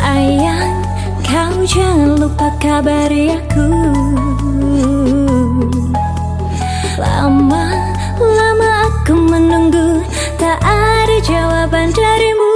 Sayang, kau jangan lupa kabari aku. Lama, lama aku menunggu Tak ada jawaban darimu.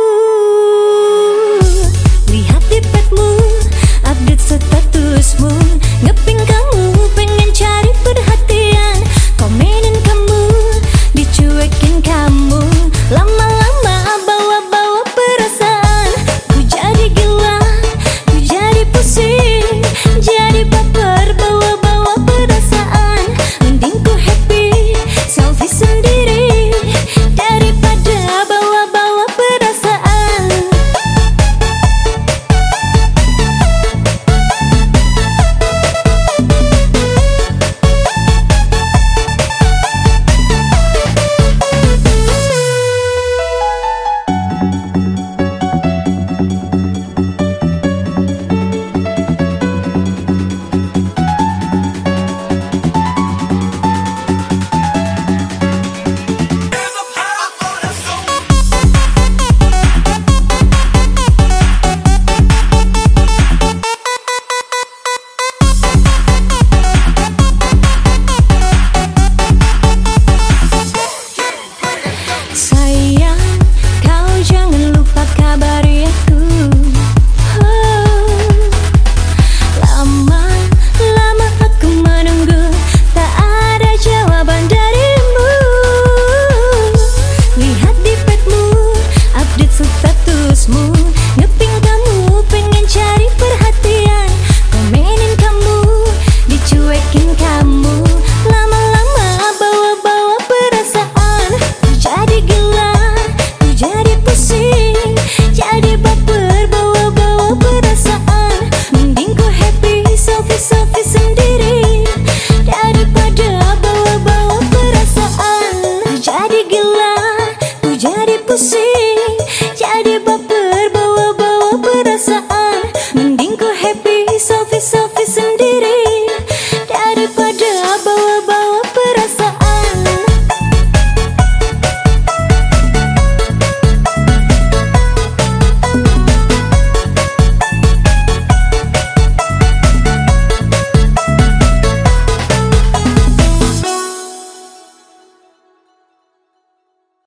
see.